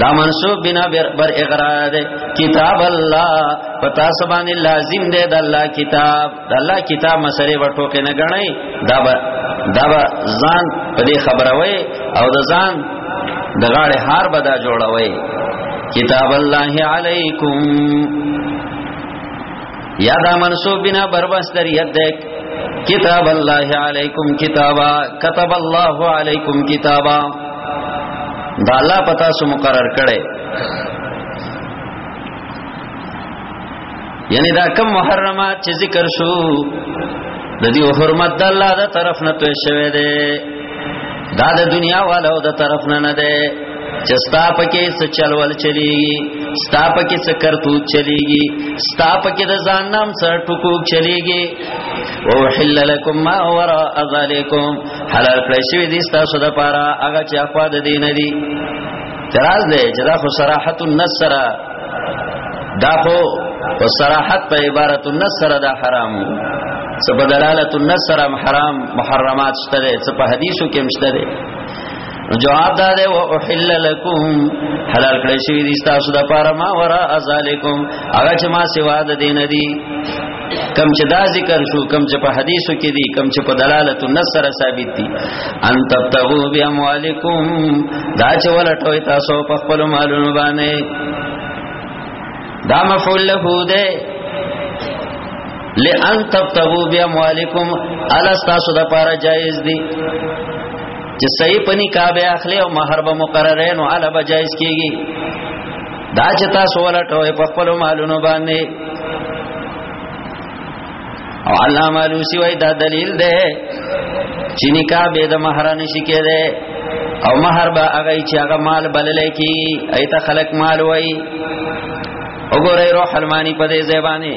دا منصوب بنا بر اقرار دے کتاب الله پتا سبان لازم دے د الله کتاب د الله کتاب مسره ورټو کې نه غړای دا با دا با ځان په دې خبره وای او د ځان د غاړې هار بدا جوړوي کتاب الله علیکم یا دا منصوب بنا بربستریت دیک کتاب الله علیکم کتابا كتب الله علیکم کتابا دا الله پتا سو مقرر کړي یعنی دا کم محرمات چې ذکر شو د دې حرمت د الله د طرف نه پېښ شوه دي دا د دنیا والو د طرف نه نه ده چې ستا پکې څه چلول چلیږي ستا پکې څه کرتوت چلیږي ستا پکې د ځان نام سره ټکوک چلیږي او حل لكم ما وراء ذلكم حلال کړی شوی دي تاسو د پاره هغه چې اخوا د دین دي تراز دی چې دا خو صراحت النصر دا خو په صراحت په عبارت النص سره دا حرام څه په دلالت النص سره حرام محرمات شته څه په حدیثو کې مشته دي جواب دا ده او احل لكم حلال کړی شوی دي تاسو د پاره ما ورا ازالکم هغه چې ما سوا د دین دي کم چې دا ذکر شو کم چې په حدیثو کې دي کم چې په دلالت النصر ثابت دي ان تبتغو باموالکم دا چې ولټوي تاسو په خپل مالونو باندې دا مفعول له ده لئن تبتغو باموالکم الا تاسو د پاره جایز دي چې صحیح پني کابه اخلي او مہر به مقرره نو الا به جایز کیږي دا چې تاسو ولټوي په خپل مالونو باندې او الله مالوسی وای دا دلیل ده چې نکاح به د مہر نشي کېده او مہر به هغه چې هغه مال بلل کی ایت خلق مال وای وګورئ روح المانی په دې زبانه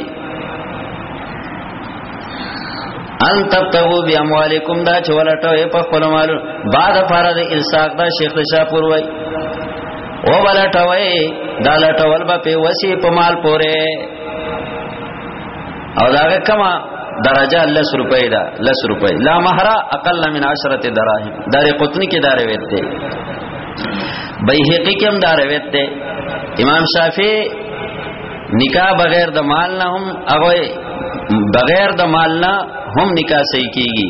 ان تبتغوا باموالکم دا چې ولټوي په خپل مال بعد فرض الساق دا شیخ شاپور وای او بلټوي دا لټول به په وسی په مال پوره او دا کما درجه لس روپۍ دا لس روپۍ لا مہرا اقل من عشرت دراهم دار قطنی کې دا روایت دی بیهقی کې هم دا روایت دی امام شافعی نکاح بغیر د مال نه هم هغه بغیر د مال نه هم نکاح صحیح کیږي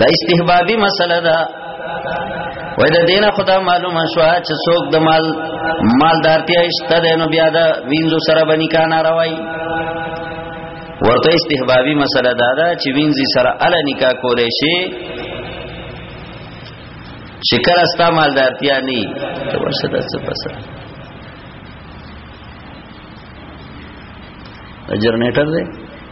دا استحبابي مسله ده وای د دینه خدا معلومه شو چې څوک د مال مالدارتیا اشته ده نو بیا دا وینځو سره بنی کا ناروای ورته استحبابي مسله دا ده چې وینځي سره ال نکاح کولې شي شکر استا مالدارتیا نه ته ورشه د څه پسه جنریټر دی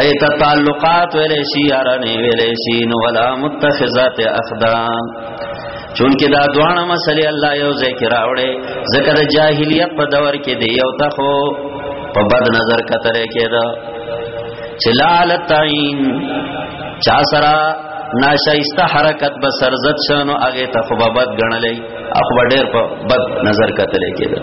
ایت تعلقات ویلې شي یارانه ویلې شي نو ولا متخذات اخدان چونکه دا دوانه مسلې الله یو ذکر راوړې ذکر جاهلیت په دور کې دی یو تخو په بد نظر کتل کېدا چلال تعین چا سرا ناشایسته حرکت به سرزت شنو هغه ته خو بد غنلې اخو ډېر په بد نظر کتل کېدا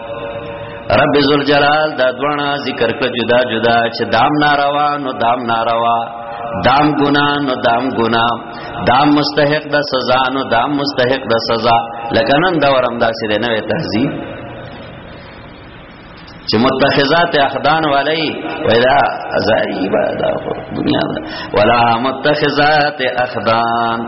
رب ذل جلال دا دوانا ذکر کړ جدا جدا چې دام ناروا نو دام ناروا دام ګنا نو دام ګنا دام مستحق د سزا نو دام مستحق د سزا لکه نن دا ورم داسې د نوې تهذیب چې متخذات اخدان والي ودا ازاری دا دنیا ولا متخذات اخدان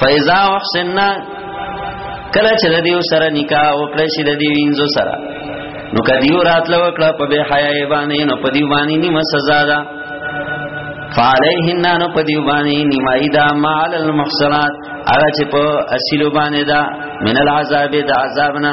فاذا احسننا کله چې د دیو سره نکاح وکړ شي د دیو انځو سره نو کدیو راتل وکړه په بے حیا باندې نو په دیو باندې نیمه سزا ده فعليهن نو په دیو باندې نیمای دا مال المحصنات هغه چې په اصل باندې دا من العذاب د عذابنا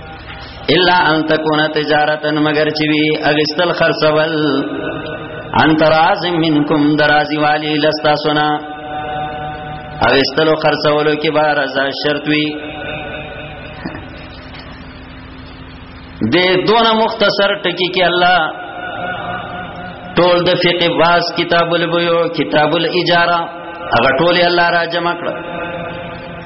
الا ان تكون تجارتا مگر چې وی اغستل خرڅول ان تراز منکم درازی والی لستا سنا اغستلو خرڅولو کې بار ازا شرط وی د دون مختصر ټکی کې الله ټول د فقه باز کتاب البیو کتاب الاجاره هغه ټول الله را جمع کړ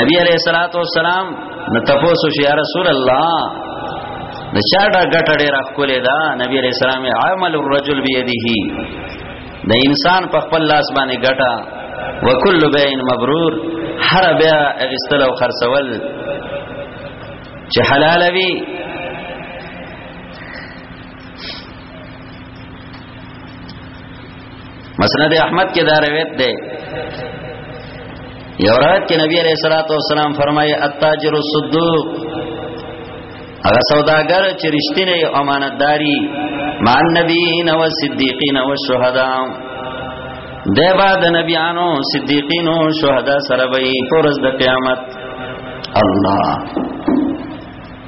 نبی علیہ الصلوۃ والسلام نو تاسو شي رسول الله د چا دا ګټه ډیره خولې ده نبی علیہ السلام عمل الرجل بيدیه د انسان په خپل لاس باندې ګټه وکل بین مبرور هر بیا اغستل او خرڅول چې حلال وي مسند احمد کې دا روایت ده یو روایت کې نبی عليه الصلاه والسلام فرمایي التاجر الصدوق هغه سوداګر چې رښتینی امانتداري مع النبیین و صدیقین و شهدا د بعد نبیانو صدیقین او شهدا سره وي پرز د قیامت الله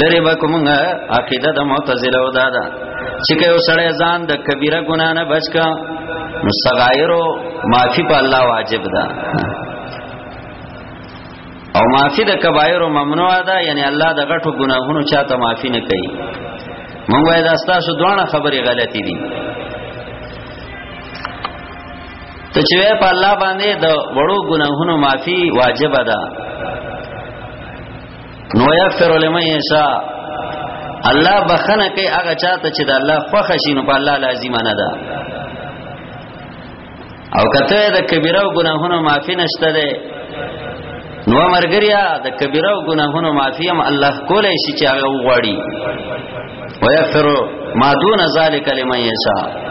لری وکومغه عقیده د معتزله او دادا چې یو سړی ځان د کبیره ګنا نه بچکا نو صغایرو معافی په الله واجب ده او معافی د کبایرو ممنوع ده یعنی الله د غټو ګناهونو چاته معافی نه کوي مونږ وای دا ستاسو دوه خبرې غلطې دي ته چې په الله باندې د وړو ګناهونو معافي واجب ده نو یغفر لمن یشاء الله بخنه کوي هغه چاته چې د الله خوښ شي نو په الله لازم نه ده او کته د کبیره او ګناهونو معافي نشته ده نو مرګریا د کبیره او ګناهونو معافي هم الله کولای شي چې هغه وغواړي ويغفر ما دون ذلك لمن يشاء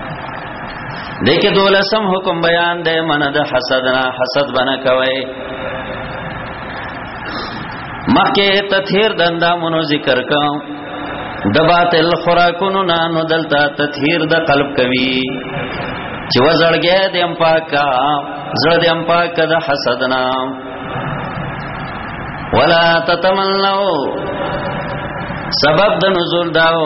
دغه دولسم حکم بیان دی من د حسد نه حسد بنه کوي مکه تطهیر د اندامونو ذکر کوم د باطل خوراکونو نه نو دلته تطهیر د قلب کوي چې وزړګې د ام پاکا زړه د ام پاک د حسد نه ولا تتمنوا سبب د نزول داو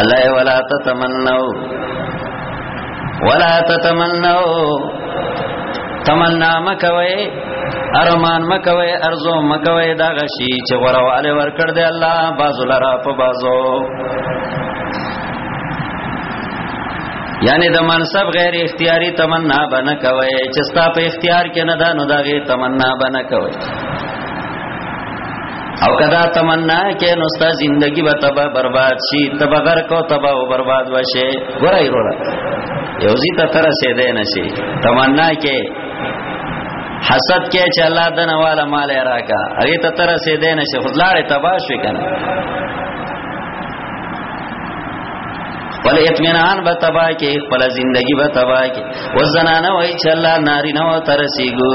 الله ولا تتمنو ولا تتمنو تمنا مکوي ارمان مکوي ارزو مکوي دا غشي چې غرواله ورکړ دې الله بازو لرا په بازو یعنی د منصب غیر اختیاری تمنا بنه کوي چې ستا په اختیار کې نه ده نو دغه تمنا بنه کوي او کدا تمنا کې نو ستا زندگی به تبا برباد شي تبا غر کو تبا او برباد وشه ګورای ورا یو زی ته تر سه ده نشي تمنا کې حسد کې چې الله دنه والا مال راکا هغه ته تر سه ده نشي خدلاړې تبا شي کنه خپل اطمینان به تبا کې خپل زندگی به تبا کې وزنانه وای چې الله ناری نو ترسیګو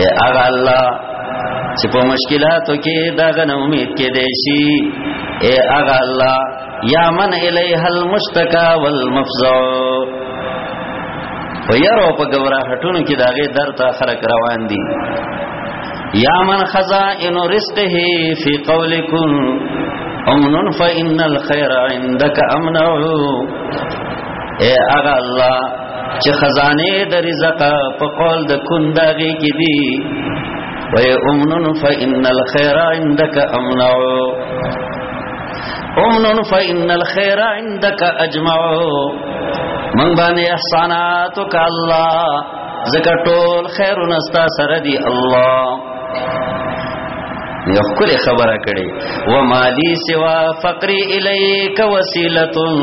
اے اغا الله چې په مشکلاتو کې دا غن امید کې دی شي اے اغا الله یا من الیه المشتکا والمفزع په یارو په ګورا هټونو کې داغه درد خلک روان دي یا من خزائن رزقه فی قولکم امن فإن الخير عندك امنه اے اغا الله چې خزانه د رزق په قول د کنداږي کې دي وي امنن فإن الخير عندك امنع امنن فإن الخير عندك اجمع من باندې احسانات وک الله زکه ټول خیرونه ستا سره دی الله یو کلی خبره کړي و مالی سوا فقری الیک وسیلتون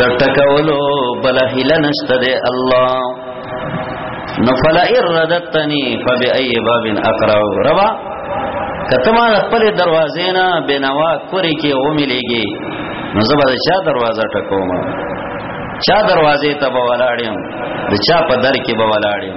د ټکولو بل هله نشته دی الله نو فلا اردتنی فبای باب اقرا روا کته ما خپل دروازې نه بنوا کوري کې وملېږي نو زه به چا دروازه ټکوم چا دروازې ته به ولاړم د چا په در کې به ولاړم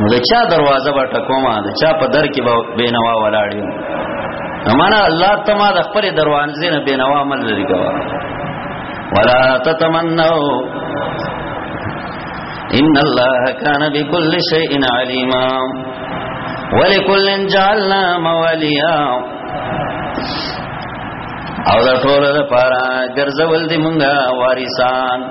نو د چا دروازه به ټکوما د چا په در کې به بینوا ولاړ یم امانا الله تما د خپل دروازې نه بینوا مل لري کوا ولا تتمنوا ان الله کان بكل شیء علیما ولکل جعلنا موالیا او دا ټول د پاره ګرځول دي مونږه وارثان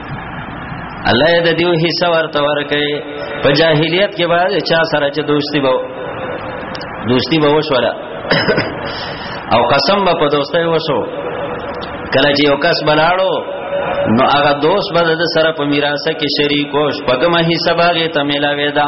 الله دې دیو حصہ ورته ورکه په جاهلیت کې بعد چا سره چې دوستی به دوستی به وشوله او قسم به په دوستۍ وشو کله چې یو کس بلاړو نو هغه دوست به د سره په میراث کې شریک او شپږمه حصہ باغې ته ملاوي دا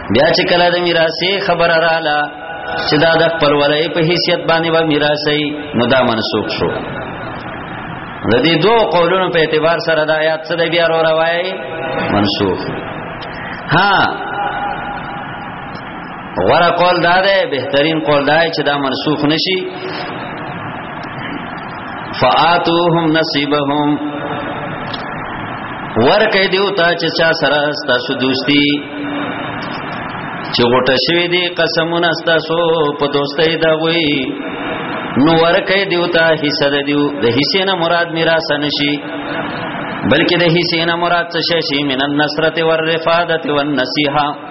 بیا چې کله د میراثي خبره رااله چې دا د خپل ولای په حیثیت باندې و میراثي نو دا منسوخ شو د دې دوه قولونو په اعتبار سره د آیات څخه بیا ورو روایي منسوخ ها غره قول دا ده بهترین قول دا چې دا منسوخ نشي فآتوهم نصیبهم ورکه دیو تا چې چا سره ستاسو دوستی چې غټه شوی دی قسمونه ستاسو په دوستۍ دا وی نو ورکه دیو تا حصہ د دیو د حصے نه مراد میراث نشي بلکې د حصے نه مراد څه شي من النصرت والرفادت والنصيحه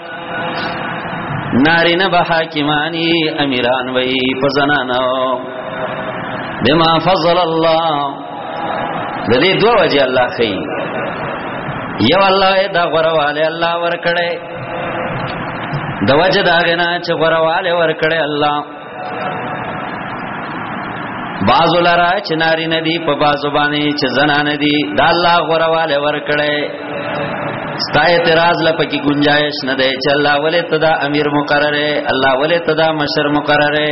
نارینه به حاکمانی امیران وی په زنانو بما فضل الله د دې دوه وجه الله خي یو الله دا غرواله الله ور کړې د وجه دا غنا چې غرواله ور کړې الله بازو لرا چناری ندی په بازو باندې چې زنا ندی دا الله غرواله ور کړې ستا اعتراض لپکی گنجائش نه دی چې الله ولې تدا امیر مقرره الله ولې تدا مشر مقرره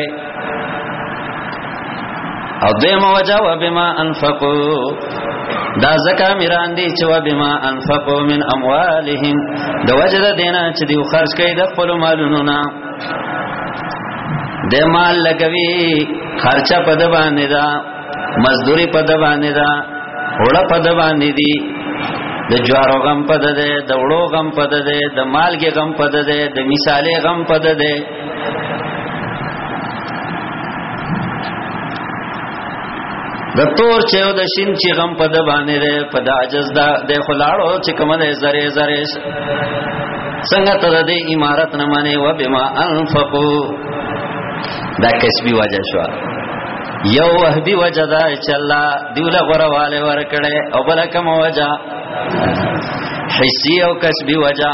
او دیمه وجه و بما انفقو دا زکا میران دی چې و بما انفقو من اموالهم د وجه د دینه چې دی خرج کړي د خپل مالونو نه د مال لګوي خرچه په د باندې دا مزدوري په د باندې دا وړه په د باندې دي د جوارو غم په د ده د وړو غم په د ده د مالګي غم په د ده د مثالې غم په د ده د تور چې او د شین چې غم په د باندې ده په د عجز ده د خلاړو چې کوم ده زره زره څنګه ته د امارت نه منې و بما انفقو دا کسبی وجه شو یو وهبی وجه دا چې الله دیوله غرواله ورکړي او بل کوم وجه حسی او کسبی وجه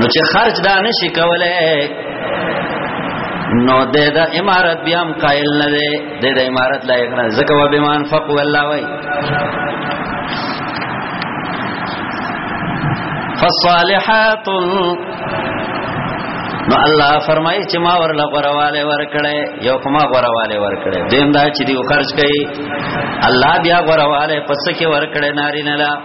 نو چې خرج دا نشي کوله نو د د امارت بیا هم قائل نه دی د د امارت لایق نه زکه و بمان فق والله وای فالصالحات نو الله فرمایي چې ما ورله غرواله ورکړې یو کومه غرواله ورکړې دیم دا چې دی خرج کړي الله بیا غرواله پس کې ورکړې ناری نه لا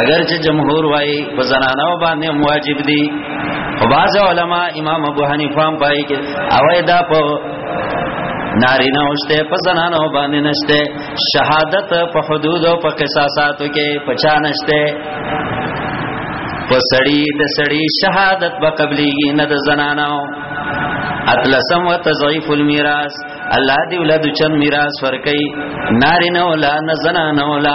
اگر چې جمهور وای په زنانو باندې واجب دي او بعض علما امام ابو حنیفه هم پای کې اوای دا په نارینه اوشته په زنانو باندې نشته شهادت په حدود او په قصاصاتو کې پچا نشته په سړی د سړی شهادت به قبليږي نه د زنانو اتلسم و تضعیف المیراث الله دی ولادو چن میراث ورکي نارینه ولا نه زنانه ولا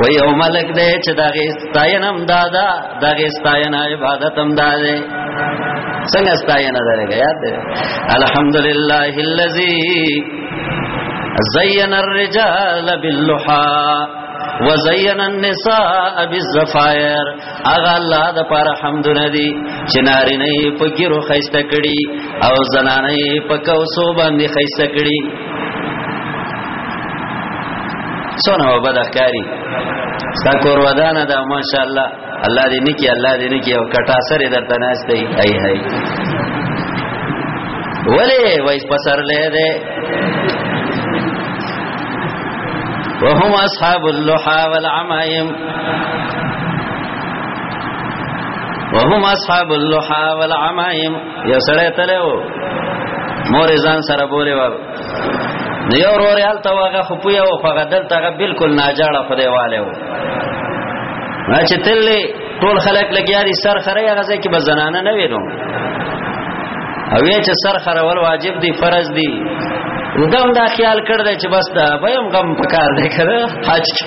و یو ملک دی چې دغه ستاینم دادا دغه ستاینه عبادتم داده څنګه ستاینه درګه یاد دی الحمدلله الذی زین الرجال باللحا وزین النساء بالزفائر اغه الله د پاره حمدونه دي چې ناری نه په ګیرو خيسته کړي او زنانه په کوسو باندې خيسته کړي سونه وبدخکاری ستا کور ودانه دا ماشاء الله الله دې نکي الله دې نکي او کټا سره درته ناشته هي هي هي ولې وای پسر لې دې وهم اصحاب اللحى والعمائم وهم اصحاب اللحا والعمائم یو سړی تلو مور ځان سره بوله و نو یو ورور یال ته واغه خو پویا او هغه دلته هغه بالکل ناجاړه خدای والے و نه چې تللی ټول خلک لګیا دي سر خره هغه ځکه به زنانه نه وینو او یې چې سر خره ول واجب دي فرض دي دم دا خیال کړ دی چې بس دا به هم غم پکار دی کړه حج کې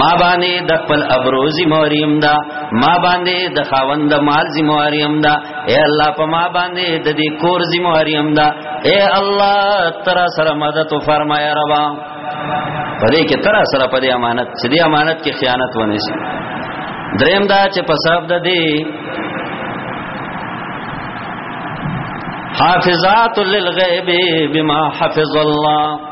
ما باندې د خپل ابرو زموریم دا ما باندې د خاوند مال زموریم دا اے الله په ما باندې د دې کور زموریم دا اے الله تر سره مدد فرمایا ربا پدې کې تر سره پدې امانت چې دې امانت کې خیانت ونه شي دریم دا چې په سبب د دې حافظات للغیب بما حفظ الله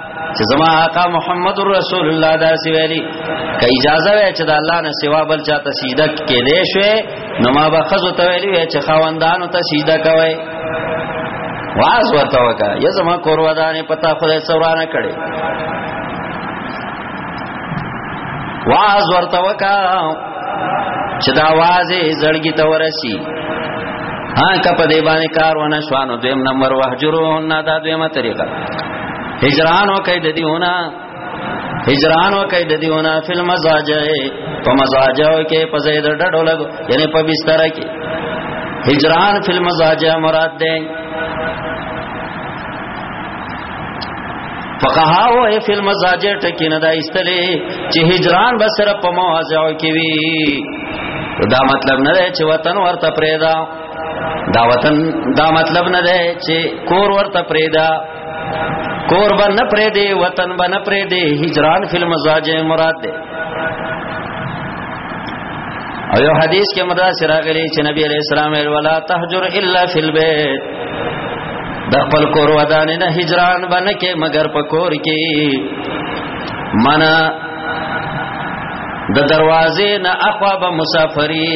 چې زما آقا محمد رسول الله دا سی ویلي که اجازه وای چې د الله نه سوا بل چاته سجده کې دې شوې نو ما به خزو ته ویلي وای چې خواندانو ته سجده کوي واز ورته وکا یا زما کوروادانې پتا خدای سورانه کړي واز ورته وکا چې دا आवाज زړګي ته ورسي ها کپ دې باندې کار ونه شوانو دویم نمبر وهجرو نه دا دویمه طریقه هجران وکي د دیونه هجران وکي د دیونه فل مزاجه په مزاجه کې په زید ډډو لګ یعنی په بستر کې هجران فل مزاجه مراد ده فقها او فل مزاجه ټکی نه دا استلې چې هجران به صرف په مواضعو کې وي دا مطلب نه دی چې وطن ورته پرېدا دا وطن دا مطلب نه ده چې کور ورته پرېدا کور به نه پرې دی وطن به نه پرې دی هجران فل مزاج مراد دی او یو حدیث کې مدا سره غلی چې نبی علیہ السلام ولا تهجر الا فی البیت د خپل کور ودان نه هجران باندې کې مگر په کور کې منا د دروازې نه اخوا به مسافری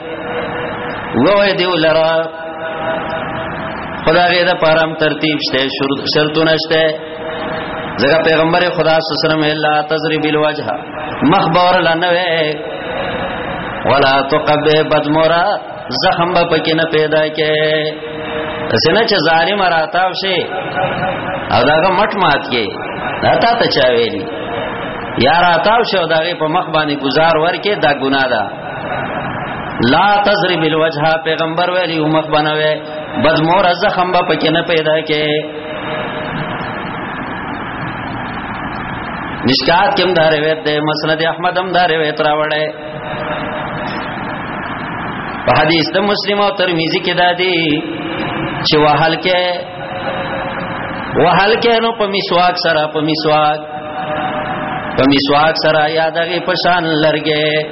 وای دیو لرا خدا غیر پارام ترتیب شته شرطونه شته زګه پیغمبر خدا صلی الله علیه وسلم الا تضرب الوجه مخ باور لنوي ولا تقبه بدمورا زخم به پکې نه پیدا کې سنه چې ظالم راتاو شي او داغه مټ مات کې دا تا ته چا ویلی یا راتاو شي او داغه په مخ باندې گزار ورکې دا ګناه ده لا تضرب الوجه پیغمبر ویلی مخ بنوي بد مور زخم به پکې نه پیدا کې مشکات کم دا روایت ده مسند احمد هم دا روایت راوړی په حدیث د مسلم او ترمذی کې دا دی چې وهل کې وهل کې نو په مسواک سره په مسواک په مسواک سره یادغه پشان لرګې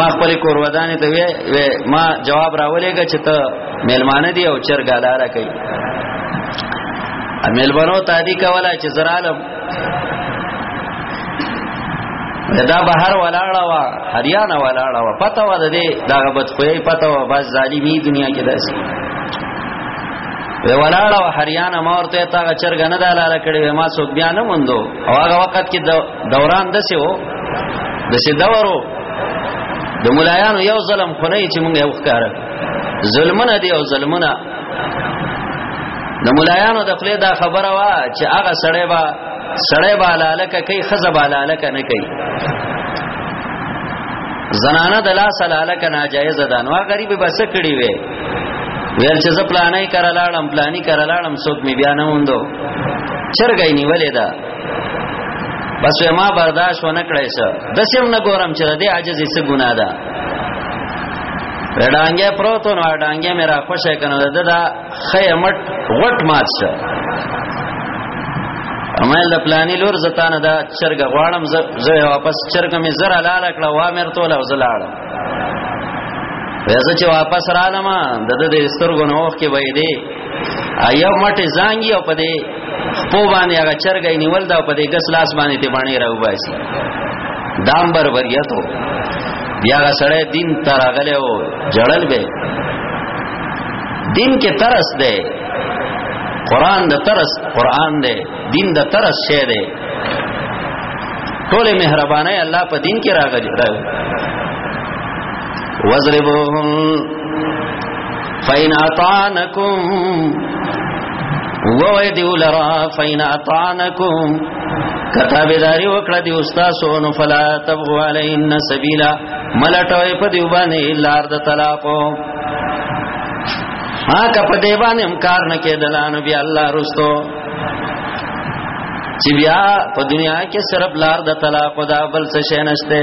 ما خپل کور ودانې ته وې ما جواب راولېګه چې ته مېلمانه دی او چرګالاره کوي مېلمنو ته دی کوله چې زرالم دا بهر ولاړه وا هریانه ولاړه وا پته و دې دا غبط خوې پته و بس ظالمی دنیا کې داسې وی ولاړه و هریانه ما ورته تا چرګ نه دلاله کړې ما څوک بیا نه موندو او هغه وخت کې دوران دسه و د سیدورو د مولایانو یو ظلم خونه چې مونږ یو ښکارا ظلمونه دی او ظلمونه د مولایانو د خپل دا خبره وا چې هغه سړی با سړی با لالکه کوي خزه با لالکه نه کوي زنانه د لاس لالکه ناجایز ده نو غریب بس کړی وي ویل چې زپلانې کړه لاړم پلانې کړه لاړم څوک می بیا نه وندو چرګای نیولې ده بس ما برداشت و نکړای سه د سیم نه ګورم چې د عاجز یې څه ګناه ده رډانګه پروتو نو رډانګه مې را خوشې کنه د دا خیمټ غټ مات شه امایل د پلانې لور زتانه دا چرګ غواړم زه واپس چرګ مې زر لاله کړه وا مې رتول او زلاړ وځه چې واپس رالم د دې سترګو نوخ کې وې دي ایو مټه زانګي او په دې خپو باندې هغه چرګې نیول دا په دې ګس لاس باندې ته باندې راو باسي دام بر وریتو بیا هغه سره دین تر غلې او جړل به دین کې ترس ده قران د ترس قران ده دین د ترس شه ده ټول مهربانه الله په دین کې راغلی راو وزربوهم فین اطعنکم ووی دیو لرا فین اطعنکم کتاب داری وکړه دی استاد سونو فلا تبغوا علیهن سبیلا ملټوي په دی باندې لار د طلاقو ها که په دی باندې امکار نه کېدل نو بیا الله رستو چې بیا په دنیا کې صرف لار د طلاق دا بل څه شي نشته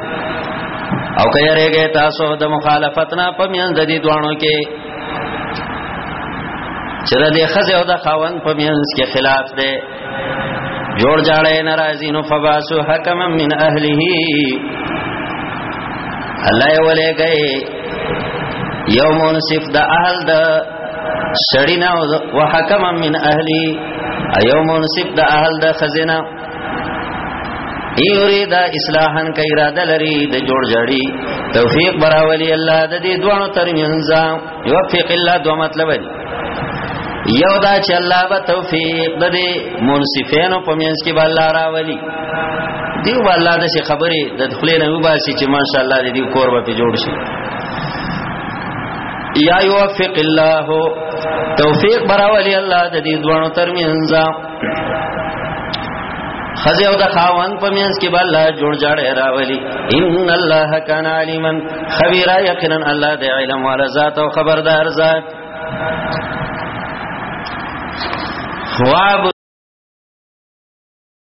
او که یریږي تاسو د مخالفت نه په میان د دې دوانو کې چې د خزه او د خاون په میان کې خلاف دی جوړ جاړې ناراضی نو فباسو حکم من اهله الله یې ولې گئے یوم نصف د اهل د سړینا او حکم من اهلی یوم نصف د اهل د خزینه ایوری دا اصلاحن کا اراده لري د جوړ جړی توفیق براولی الله د دې دوانو ترمنځ یوفق الله دو مطلب دی یو دا چې الله به توفیق د دې منصفینو په منځ کې بل راولي دیو الله د شي خبرې د خلې نه وباسي چې ماشاء الله دې کور به جوړ شي یا یوفق الله توفیق براولی الله د دې دوانو ترمنځ خزه او د خاوان په میانس کې بل جوړ جاړ راولي ان الله کان علیما خبیرا یقینا الله د علم ولا ذات او خبردار ذات خواب